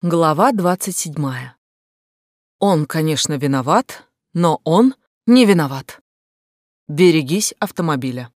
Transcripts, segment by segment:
Глава 27. Он, конечно, виноват, но он не виноват. Берегись автомобиля.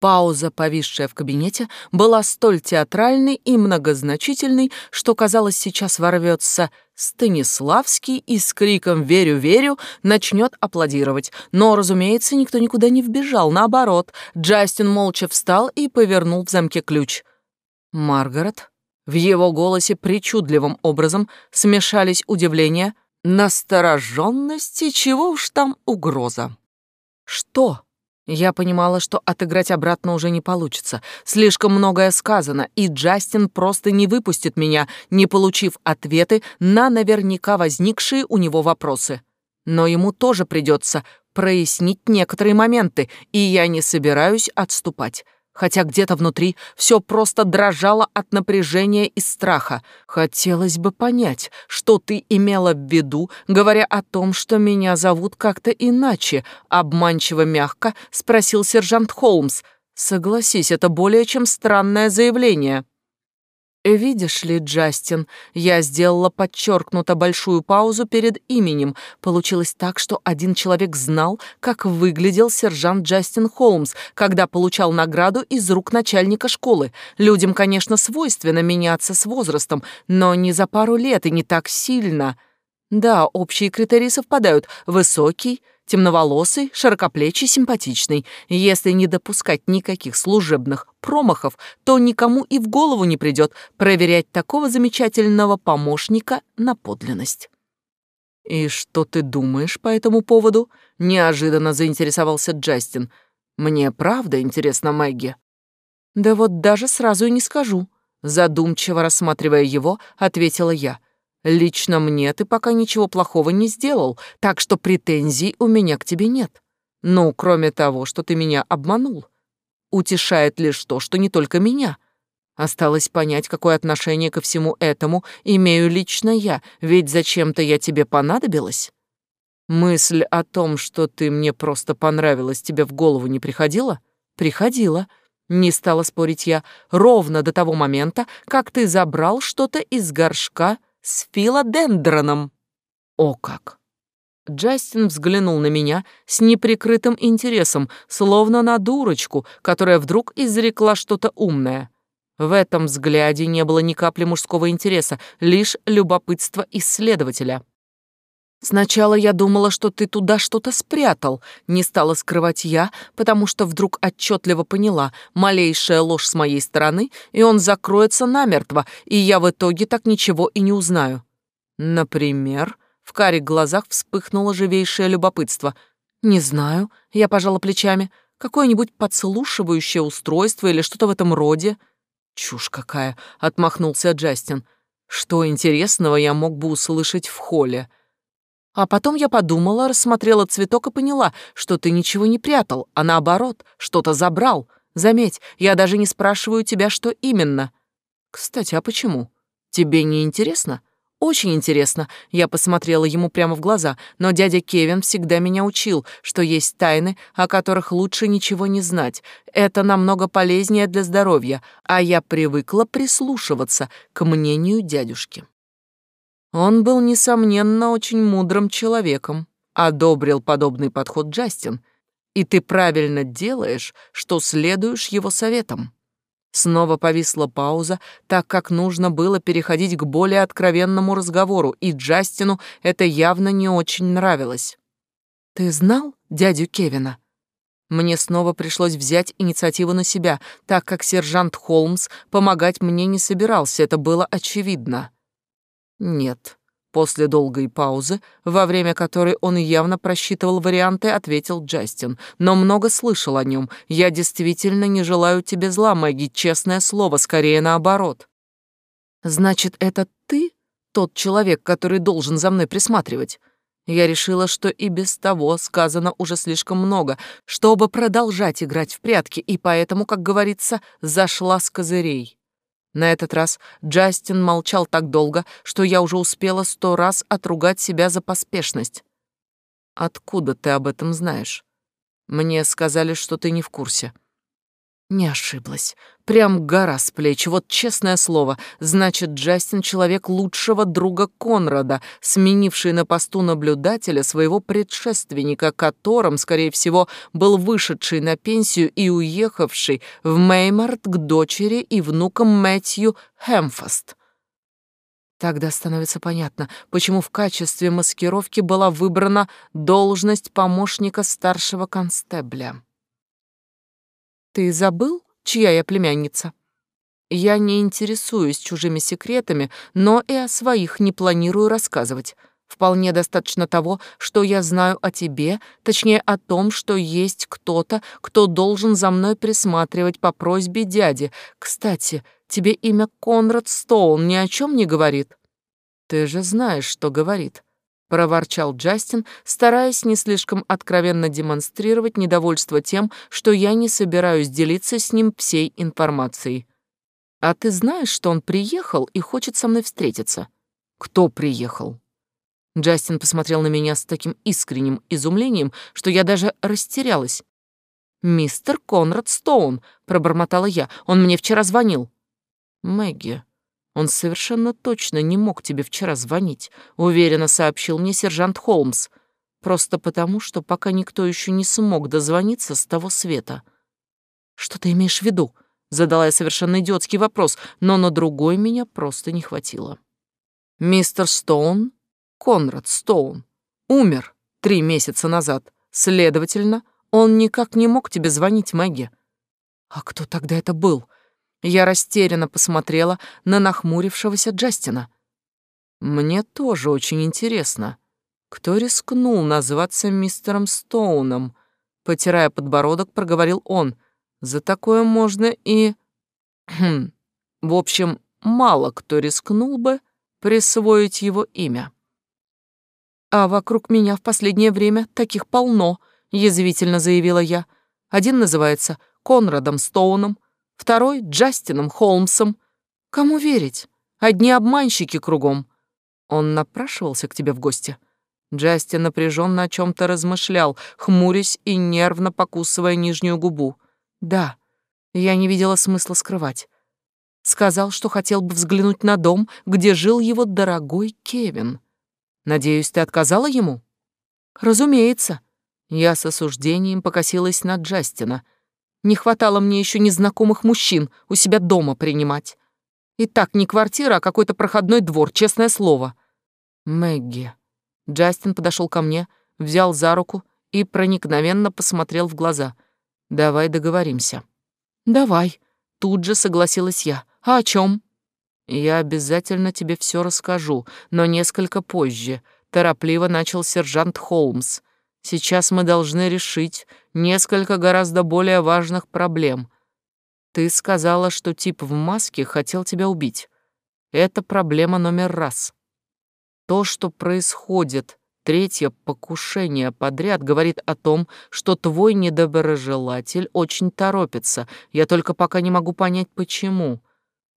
Пауза, повисшая в кабинете, была столь театральной и многозначительной, что, казалось, сейчас ворвется Станиславский и с криком «Верю, верю!» начнет аплодировать. Но, разумеется, никто никуда не вбежал. Наоборот, Джастин молча встал и повернул в замке ключ — Маргарет. В его голосе причудливым образом смешались удивление, настороженность и чего уж там угроза. Что? Я понимала, что отыграть обратно уже не получится. Слишком многое сказано, и Джастин просто не выпустит меня, не получив ответы на наверняка возникшие у него вопросы. Но ему тоже придется прояснить некоторые моменты, и я не собираюсь отступать хотя где-то внутри все просто дрожало от напряжения и страха. Хотелось бы понять, что ты имела в виду, говоря о том, что меня зовут как-то иначе, обманчиво мягко спросил сержант Холмс. Согласись, это более чем странное заявление. «Видишь ли, Джастин, я сделала подчеркнуто большую паузу перед именем. Получилось так, что один человек знал, как выглядел сержант Джастин Холмс, когда получал награду из рук начальника школы. Людям, конечно, свойственно меняться с возрастом, но не за пару лет и не так сильно. Да, общие критерии совпадают. Высокий, темноволосый, широкоплечий, симпатичный. Если не допускать никаких служебных промахов, то никому и в голову не придет проверять такого замечательного помощника на подлинность. «И что ты думаешь по этому поводу?» — неожиданно заинтересовался Джастин. «Мне правда интересно, Мэгги». «Да вот даже сразу и не скажу», — задумчиво рассматривая его, ответила я — Лично мне ты пока ничего плохого не сделал, так что претензий у меня к тебе нет. Ну, кроме того, что ты меня обманул. Утешает лишь то, что не только меня. Осталось понять, какое отношение ко всему этому имею лично я, ведь зачем-то я тебе понадобилась. Мысль о том, что ты мне просто понравилась, тебе в голову не приходила? Приходила. Не стала спорить я, ровно до того момента, как ты забрал что-то из горшка с филодендроном. О как! Джастин взглянул на меня с неприкрытым интересом, словно на дурочку, которая вдруг изрекла что-то умное. В этом взгляде не было ни капли мужского интереса, лишь любопытство исследователя. «Сначала я думала, что ты туда что-то спрятал», — не стала скрывать я, потому что вдруг отчетливо поняла, малейшая ложь с моей стороны, и он закроется намертво, и я в итоге так ничего и не узнаю. Например, в карих глазах вспыхнуло живейшее любопытство. «Не знаю», — я пожала плечами, — «какое-нибудь подслушивающее устройство или что-то в этом роде?» «Чушь какая», — отмахнулся Джастин. «Что интересного я мог бы услышать в холле?» А потом я подумала, рассмотрела цветок и поняла, что ты ничего не прятал, а наоборот, что-то забрал. Заметь, я даже не спрашиваю тебя, что именно. Кстати, а почему? Тебе не интересно? Очень интересно. Я посмотрела ему прямо в глаза, но дядя Кевин всегда меня учил, что есть тайны, о которых лучше ничего не знать. Это намного полезнее для здоровья, а я привыкла прислушиваться к мнению дядюшки. Он был, несомненно, очень мудрым человеком, одобрил подобный подход Джастин, и ты правильно делаешь, что следуешь его советам. Снова повисла пауза, так как нужно было переходить к более откровенному разговору, и Джастину это явно не очень нравилось. «Ты знал дядю Кевина?» Мне снова пришлось взять инициативу на себя, так как сержант Холмс помогать мне не собирался, это было очевидно. «Нет». После долгой паузы, во время которой он явно просчитывал варианты, ответил Джастин. «Но много слышал о нем. Я действительно не желаю тебе зла, Мэгги, честное слово, скорее наоборот». «Значит, это ты тот человек, который должен за мной присматривать?» Я решила, что и без того сказано уже слишком много, чтобы продолжать играть в прятки, и поэтому, как говорится, зашла с козырей. На этот раз Джастин молчал так долго, что я уже успела сто раз отругать себя за поспешность. «Откуда ты об этом знаешь? Мне сказали, что ты не в курсе». Не ошиблась. Прям гора с плеч, вот честное слово. Значит, Джастин — человек лучшего друга Конрада, сменивший на посту наблюдателя своего предшественника, которым, скорее всего, был вышедший на пенсию и уехавший в Меймарт к дочери и внукам Мэтью Хэмфаст. Тогда становится понятно, почему в качестве маскировки была выбрана должность помощника старшего констебля. Ты забыл, чья я племянница? Я не интересуюсь чужими секретами, но и о своих не планирую рассказывать. Вполне достаточно того, что я знаю о тебе, точнее о том, что есть кто-то, кто должен за мной присматривать по просьбе дяди. Кстати, тебе имя Конрад Стоун ни о чем не говорит? Ты же знаешь, что говорит проворчал Джастин, стараясь не слишком откровенно демонстрировать недовольство тем, что я не собираюсь делиться с ним всей информацией. А ты знаешь, что он приехал и хочет со мной встретиться? Кто приехал? Джастин посмотрел на меня с таким искренним изумлением, что я даже растерялась. «Мистер Конрад Стоун», — пробормотала я, — «он мне вчера звонил». «Мэгги, он совершенно точно не мог тебе вчера звонить, уверенно сообщил мне сержант Холмс. Просто потому, что пока никто еще не смог дозвониться с того света. Что ты имеешь в виду? Задала я совершенно идиотский вопрос, но на другой меня просто не хватило. Мистер Стоун, Конрад Стоун, умер три месяца назад. Следовательно, он никак не мог тебе звонить, Мэгги. А кто тогда это был? Я растерянно посмотрела на нахмурившегося Джастина. Мне тоже очень интересно, кто рискнул назваться мистером Стоуном, потирая подбородок, проговорил он. За такое можно и... Хм. В общем, мало кто рискнул бы присвоить его имя. А вокруг меня в последнее время таких полно, язвительно заявила я. Один называется Конрадом Стоуном, второй — Джастином Холмсом. Кому верить? Одни обманщики кругом. Он напрашивался к тебе в гости?» Джастин напряженно о чем то размышлял, хмурясь и нервно покусывая нижнюю губу. «Да, я не видела смысла скрывать. Сказал, что хотел бы взглянуть на дом, где жил его дорогой Кевин. Надеюсь, ты отказала ему?» «Разумеется». Я с осуждением покосилась на Джастина, не хватало мне еще незнакомых мужчин у себя дома принимать. И так не квартира, а какой-то проходной двор, честное слово. Мэгги. Джастин подошел ко мне, взял за руку и проникновенно посмотрел в глаза. Давай договоримся. Давай. Тут же согласилась я. А о чем? Я обязательно тебе все расскажу, но несколько позже. Торопливо начал сержант Холмс. Сейчас мы должны решить несколько гораздо более важных проблем. Ты сказала, что тип в маске хотел тебя убить. Это проблема номер раз. То, что происходит, третье покушение подряд, говорит о том, что твой недоброжелатель очень торопится. Я только пока не могу понять, почему.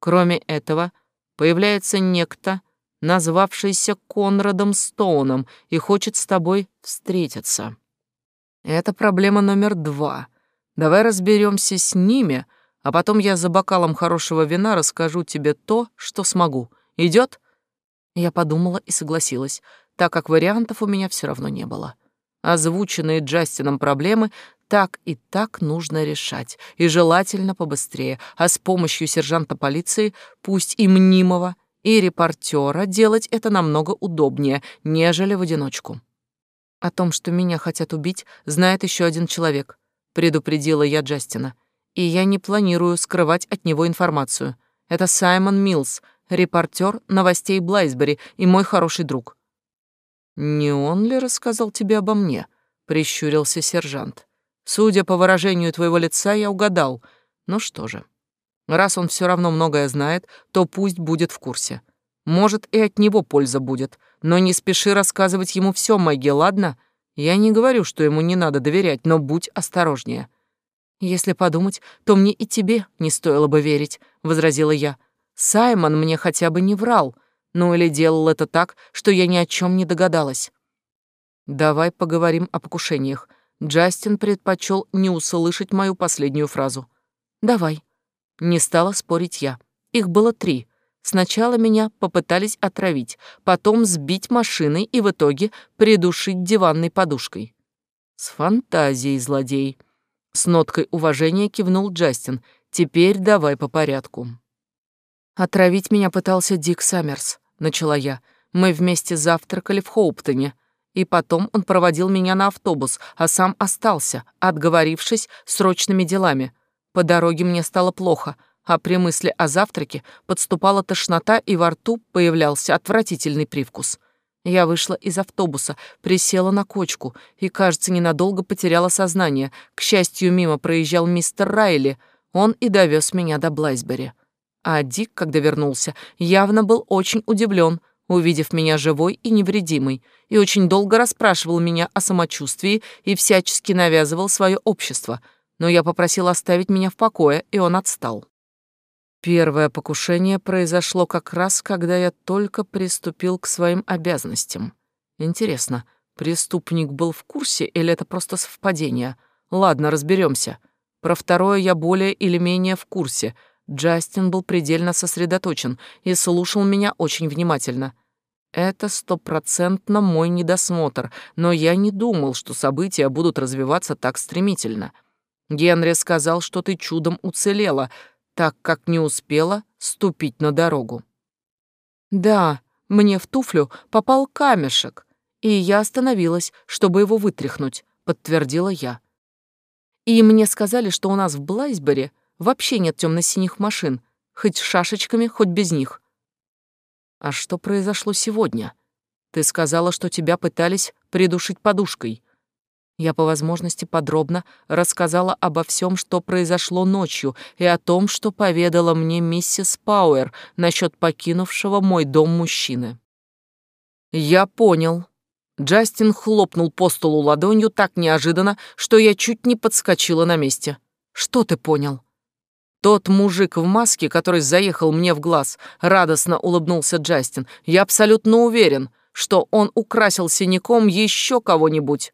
Кроме этого, появляется некто, назвавшийся Конрадом Стоуном, и хочет с тобой встретиться. Это проблема номер два. Давай разберемся с ними, а потом я за бокалом хорошего вина расскажу тебе то, что смогу. Идет? Я подумала и согласилась, так как вариантов у меня все равно не было. Озвученные Джастином проблемы так и так нужно решать, и желательно побыстрее, а с помощью сержанта полиции, пусть и мнимого, и репортера делать это намного удобнее, нежели в одиночку. О том, что меня хотят убить, знает еще один человек, предупредила я Джастина. И я не планирую скрывать от него информацию. Это Саймон Милс, репортер новостей Блайсбери и мой хороший друг. Не он ли рассказал тебе обо мне? прищурился сержант. Судя по выражению твоего лица, я угадал. Ну что же, Раз он все равно многое знает, то пусть будет в курсе. Может, и от него польза будет, но не спеши рассказывать ему все, Мэгги, ладно? Я не говорю, что ему не надо доверять, но будь осторожнее. Если подумать, то мне и тебе не стоило бы верить, возразила я. Саймон мне хотя бы не врал, ну или делал это так, что я ни о чем не догадалась. Давай поговорим о покушениях. Джастин предпочел не услышать мою последнюю фразу. Давай. Не стала спорить я. Их было три. Сначала меня попытались отравить, потом сбить машиной и в итоге придушить диванной подушкой. С фантазией, злодей. С ноткой уважения кивнул Джастин. Теперь давай по порядку. Отравить меня пытался Дик Саммерс, начала я. Мы вместе завтракали в Хоуптоне, и потом он проводил меня на автобус, а сам остался, отговорившись срочными делами. По дороге мне стало плохо — а при мысли о завтраке подступала тошнота, и во рту появлялся отвратительный привкус. Я вышла из автобуса, присела на кочку и, кажется, ненадолго потеряла сознание. К счастью, мимо проезжал мистер Райли. Он и довез меня до Блайсбери. А Дик, когда вернулся, явно был очень удивлен, увидев меня живой и невредимой, и очень долго расспрашивал меня о самочувствии и всячески навязывал свое общество. Но я попросила оставить меня в покое, и он отстал. Первое покушение произошло как раз, когда я только приступил к своим обязанностям. Интересно, преступник был в курсе или это просто совпадение? Ладно, разберемся. Про второе я более или менее в курсе. Джастин был предельно сосредоточен и слушал меня очень внимательно. Это стопроцентно мой недосмотр, но я не думал, что события будут развиваться так стремительно. Генри сказал, что ты чудом уцелела — так как не успела ступить на дорогу. Да, мне в туфлю попал камешек, и я остановилась, чтобы его вытряхнуть, подтвердила я. И мне сказали, что у нас в Блайсбери вообще нет темно-синих машин, хоть шашечками, хоть без них. А что произошло сегодня? Ты сказала, что тебя пытались придушить подушкой. Я по возможности подробно рассказала обо всем, что произошло ночью, и о том, что поведала мне миссис Пауэр насчет покинувшего мой дом мужчины. «Я понял». Джастин хлопнул по столу ладонью так неожиданно, что я чуть не подскочила на месте. «Что ты понял?» «Тот мужик в маске, который заехал мне в глаз», — радостно улыбнулся Джастин. «Я абсолютно уверен, что он украсил синяком еще кого-нибудь,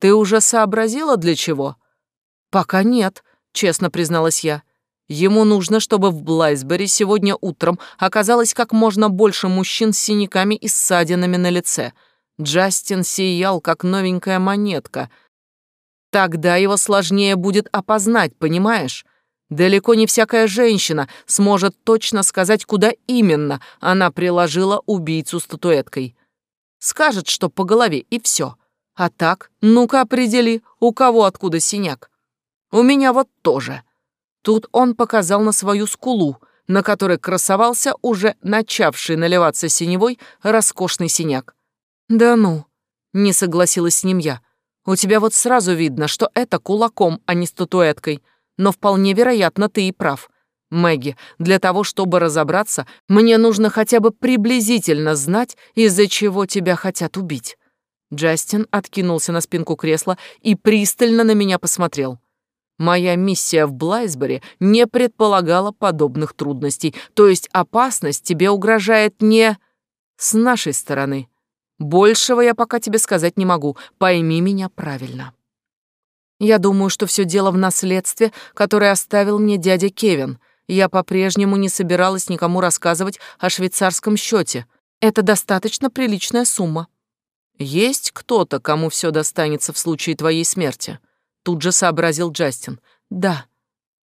ты уже сообразила, для чего? Пока нет, честно призналась я. Ему нужно, чтобы в Блайсбери сегодня утром оказалось как можно больше мужчин с синяками и ссадинами на лице. Джастин сиял, как новенькая монетка. Тогда его сложнее будет опознать, понимаешь? Далеко не всякая женщина сможет точно сказать, куда именно она приложила убийцу статуэткой. Скажет, что по голове, и все. А так, ну-ка определи, у кого откуда синяк. У меня вот тоже. Тут он показал на свою скулу, на которой красовался уже начавший наливаться синевой роскошный синяк. «Да ну», — не согласилась с ним я. «У тебя вот сразу видно, что это кулаком, а не статуэткой. Но вполне вероятно, ты и прав. Мэгги, для того, чтобы разобраться, мне нужно хотя бы приблизительно знать, из-за чего тебя хотят убить». Джастин откинулся на спинку кресла и пристально на меня посмотрел. Моя миссия в Блайсбери не предполагала подобных трудностей, то есть опасность тебе угрожает не с нашей стороны. Большего я пока тебе сказать не могу, пойми меня правильно. Я думаю, что все дело в наследстве, которое оставил мне дядя Кевин. Я по-прежнему не собиралась никому рассказывать о швейцарском счете. Это достаточно приличная сумма. «Есть кто-то, кому все достанется в случае твоей смерти?» Тут же сообразил Джастин. «Да.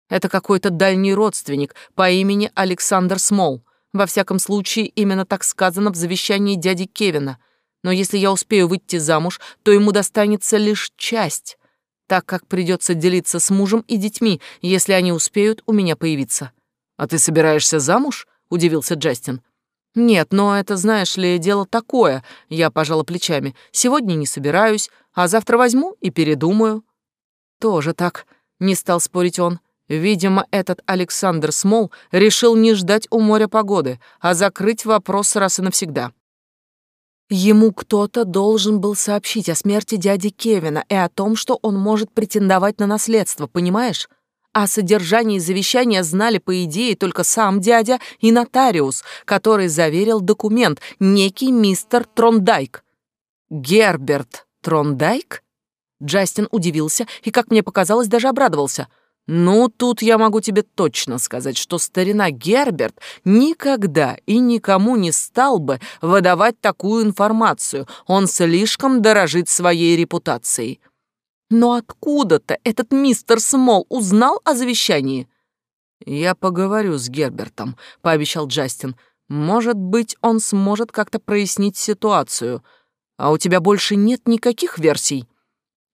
Это какой-то дальний родственник по имени Александр Смол. Во всяком случае, именно так сказано в завещании дяди Кевина. Но если я успею выйти замуж, то ему достанется лишь часть, так как придется делиться с мужем и детьми, если они успеют у меня появиться». «А ты собираешься замуж?» — удивился Джастин. «Нет, но это, знаешь ли, дело такое», — я пожала плечами. «Сегодня не собираюсь, а завтра возьму и передумаю». «Тоже так», — не стал спорить он. Видимо, этот Александр Смол решил не ждать у моря погоды, а закрыть вопрос раз и навсегда. Ему кто-то должен был сообщить о смерти дяди Кевина и о том, что он может претендовать на наследство, понимаешь? О содержании завещания знали, по идее, только сам дядя и нотариус, который заверил документ, некий мистер Трондайк. Герберт Трондайк? Джастин удивился и, как мне показалось, даже обрадовался. Ну, тут я могу тебе точно сказать, что старина Герберт никогда и никому не стал бы выдавать такую информацию. Он слишком дорожит своей репутацией. Но откуда-то этот мистер Смол узнал о завещании? Я поговорю с Гербертом, пообещал Джастин. Может быть, он сможет как-то прояснить ситуацию. А у тебя больше нет никаких версий?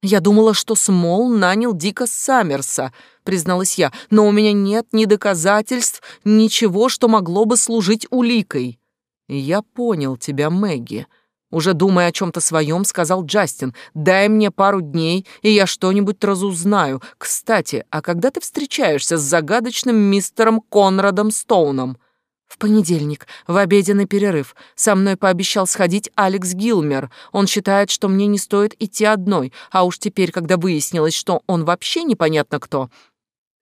Я думала, что Смол нанял Дика Саммерса, призналась я, но у меня нет ни доказательств, ничего, что могло бы служить уликой. Я понял тебя, Мэгги. Уже думая о чем-то своем, сказал Джастин, дай мне пару дней, и я что-нибудь разузнаю. Кстати, а когда ты встречаешься с загадочным мистером Конрадом Стоуном? В понедельник, в обеденный перерыв, со мной пообещал сходить Алекс Гилмер. Он считает, что мне не стоит идти одной, а уж теперь, когда выяснилось, что он вообще непонятно кто.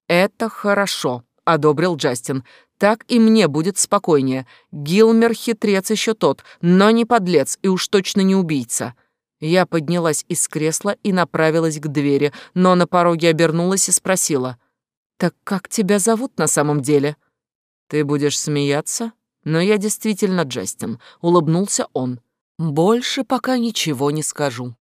«Это хорошо», — одобрил Джастин. «Так и мне будет спокойнее. Гилмер хитрец еще тот, но не подлец и уж точно не убийца». Я поднялась из кресла и направилась к двери, но на пороге обернулась и спросила. «Так как тебя зовут на самом деле?» «Ты будешь смеяться?» «Но я действительно Джастин», — улыбнулся он. «Больше пока ничего не скажу».